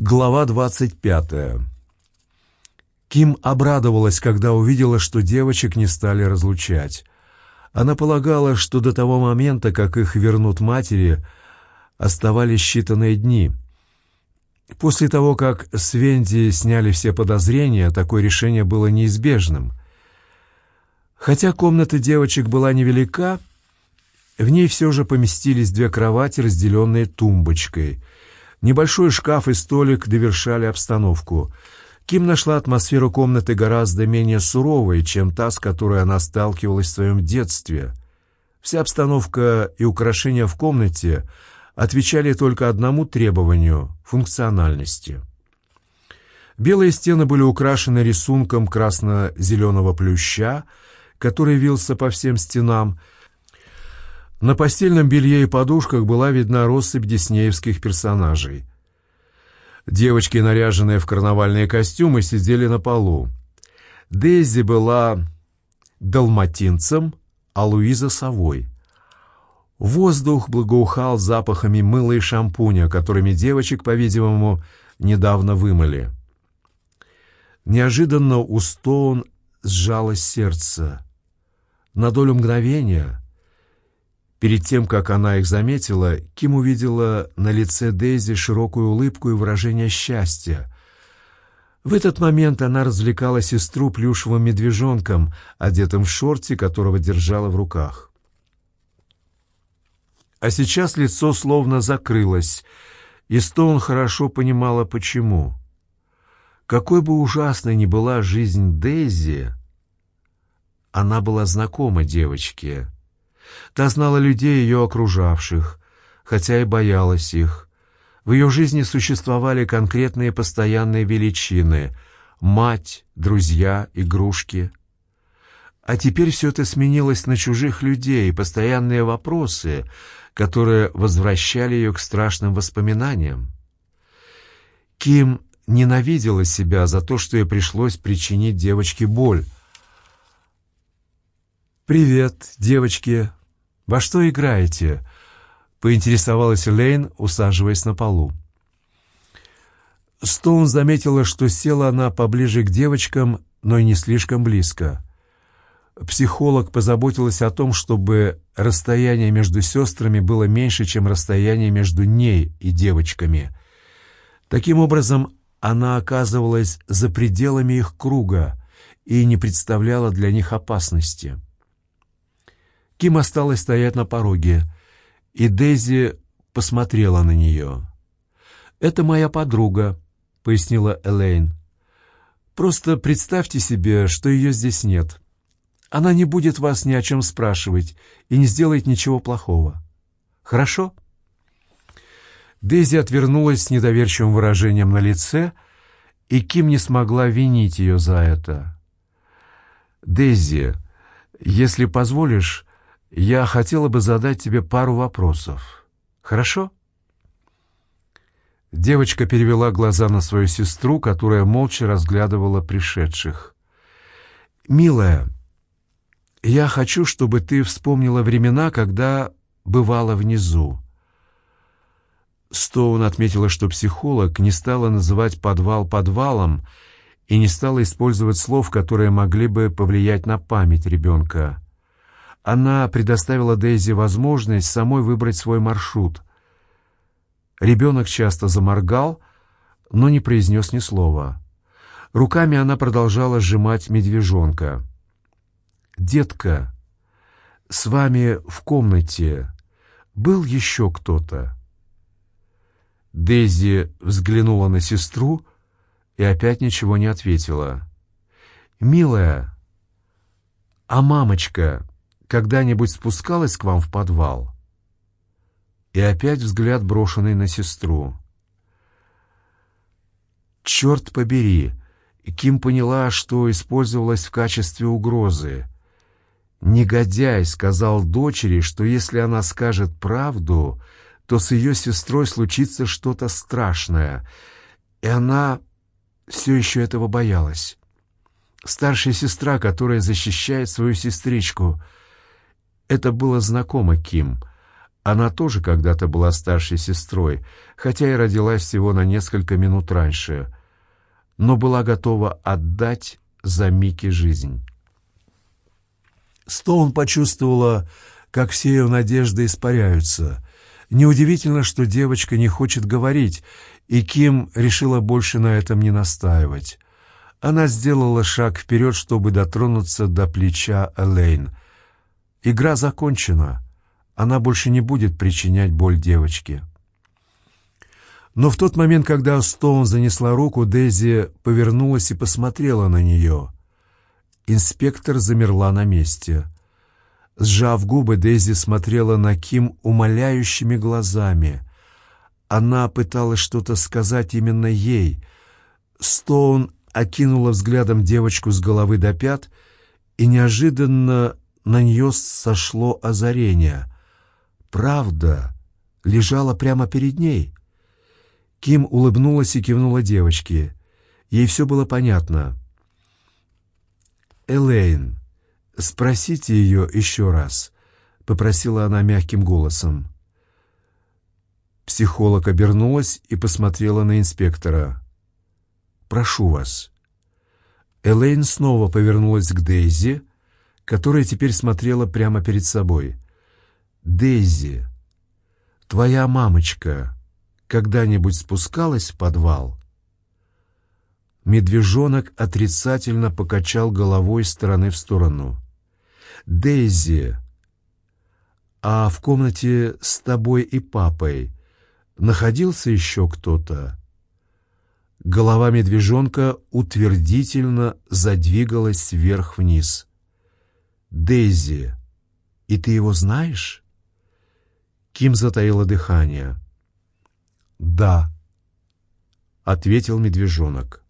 Глава 25. Ким обрадовалась, когда увидела, что девочек не стали разлучать. Она полагала, что до того момента, как их вернут матери, оставались считанные дни. После того, как с Венди сняли все подозрения, такое решение было неизбежным. Хотя комната девочек была невелика, в ней все же поместились две кровати, разделенные тумбочкой — Небольшой шкаф и столик довершали обстановку. Ким нашла атмосферу комнаты гораздо менее суровой, чем та, с которой она сталкивалась в своем детстве. Вся обстановка и украшения в комнате отвечали только одному требованию — функциональности. Белые стены были украшены рисунком красно-зеленого плюща, который вился по всем стенам — на постельном белье и подушках была видна россыпь диснеевских персонажей. Девочки, наряженные в карнавальные костюмы, сидели на полу. Дейзи была далматинцем, а Луиза — совой. Воздух благоухал запахами мыла и шампуня, которыми девочек, по-видимому, недавно вымыли. Неожиданно у Стоун сжалось сердце. На долю мгновения Перед тем, как она их заметила, Ким увидела на лице Дейзи широкую улыбку и выражение счастья. В этот момент она развлекала сестру плюшевым медвежонком, одетым в шорте, которого держала в руках. А сейчас лицо словно закрылось, и Стоун хорошо понимала, почему. Какой бы ужасной ни была жизнь Дейзи, она была знакома девочке — Та знала людей, ее окружавших, хотя и боялась их. В ее жизни существовали конкретные постоянные величины — мать, друзья, игрушки. А теперь все это сменилось на чужих людей, постоянные вопросы, которые возвращали ее к страшным воспоминаниям. Ким ненавидела себя за то, что ей пришлось причинить девочке боль. «Привет, девочки!» «Во что играете?» — поинтересовалась Лейн, усаживаясь на полу. Стоун заметила, что села она поближе к девочкам, но и не слишком близко. Психолог позаботилась о том, чтобы расстояние между сестрами было меньше, чем расстояние между ней и девочками. Таким образом, она оказывалась за пределами их круга и не представляла для них опасности. Ким осталась стоять на пороге, и Дейзи посмотрела на нее. «Это моя подруга», — пояснила Элейн. «Просто представьте себе, что ее здесь нет. Она не будет вас ни о чем спрашивать и не сделает ничего плохого. Хорошо?» Дейзи отвернулась с недоверчивым выражением на лице, и Ким не смогла винить ее за это. «Дейзи, если позволишь, я хотела бы задать тебе пару вопросов. Хорошо?» Девочка перевела глаза на свою сестру, которая молча разглядывала пришедших. «Милая, я хочу, чтобы ты вспомнила времена, когда бывала внизу». Стоун отметила, что психолог не стала называть подвал подвалом и не стала использовать слов, которые могли бы повлиять на память ребенка. Она предоставила Дейзи возможность самой выбрать свой маршрут. Ребенок часто заморгал, но не произнес ни слова. Руками она продолжала сжимать медвежонка. «Детка, с вами в комнате был еще кто-то?» Дейзи взглянула на сестру и опять ничего не ответила. «Милая, а мамочка когда-нибудь спускалась к вам в подвал?» И опять взгляд, брошенный на сестру. «Черт побери!» Ким поняла, что использовалась в качестве угрозы. «Негодяй!» — сказал дочери, что если она скажет правду, то с ее сестрой случится что-то страшное, и она все еще этого боялась. Старшая сестра, которая защищает свою сестричку — это было знакомо Ким. Она тоже когда-то была старшей сестрой, хотя и родилась всего на несколько минут раньше, но была готова отдать за Мики жизнь. Стоун почувствовала, как все ее надежды испаряются. Неудивительно, что девочка не хочет говорить, и Ким решила больше на этом не настаивать. Она сделала шаг вперед, чтобы дотронуться до плеча Элейн. Игра закончена. Она больше не будет причинять боль девочке. Но в тот момент, когда Стоун занесла руку, Дейзи повернулась и посмотрела на нее. Инспектор замерла на месте. Сжав губы, Дейзи смотрела на Ким умоляющими глазами. Она пыталась что-то сказать именно ей. Стоун окинула взглядом девочку с головы до пят, и неожиданно на нее сошло озарение. Правда лежала прямо перед ней. Ким улыбнулась и кивнула девочке. Ей все было понятно. «Элейн, спросите ее еще раз», — попросила она мягким голосом. Психолог обернулась и посмотрела на инспектора. «Прошу вас». Элейн снова повернулась к Дейзи, которая теперь смотрела прямо перед собой. «Дейзи, твоя мамочка когда-нибудь спускалась в подвал?» Медвежонок отрицательно покачал головой с стороны в сторону. «Дейзи, а в комнате с тобой и папой находился еще кто-то?» Голова медвежонка утвердительно задвигалась вверх-вниз. Дейзи, и ты его знаешь?» Ким затаила дыхание. «Да», — ответил медвежонок.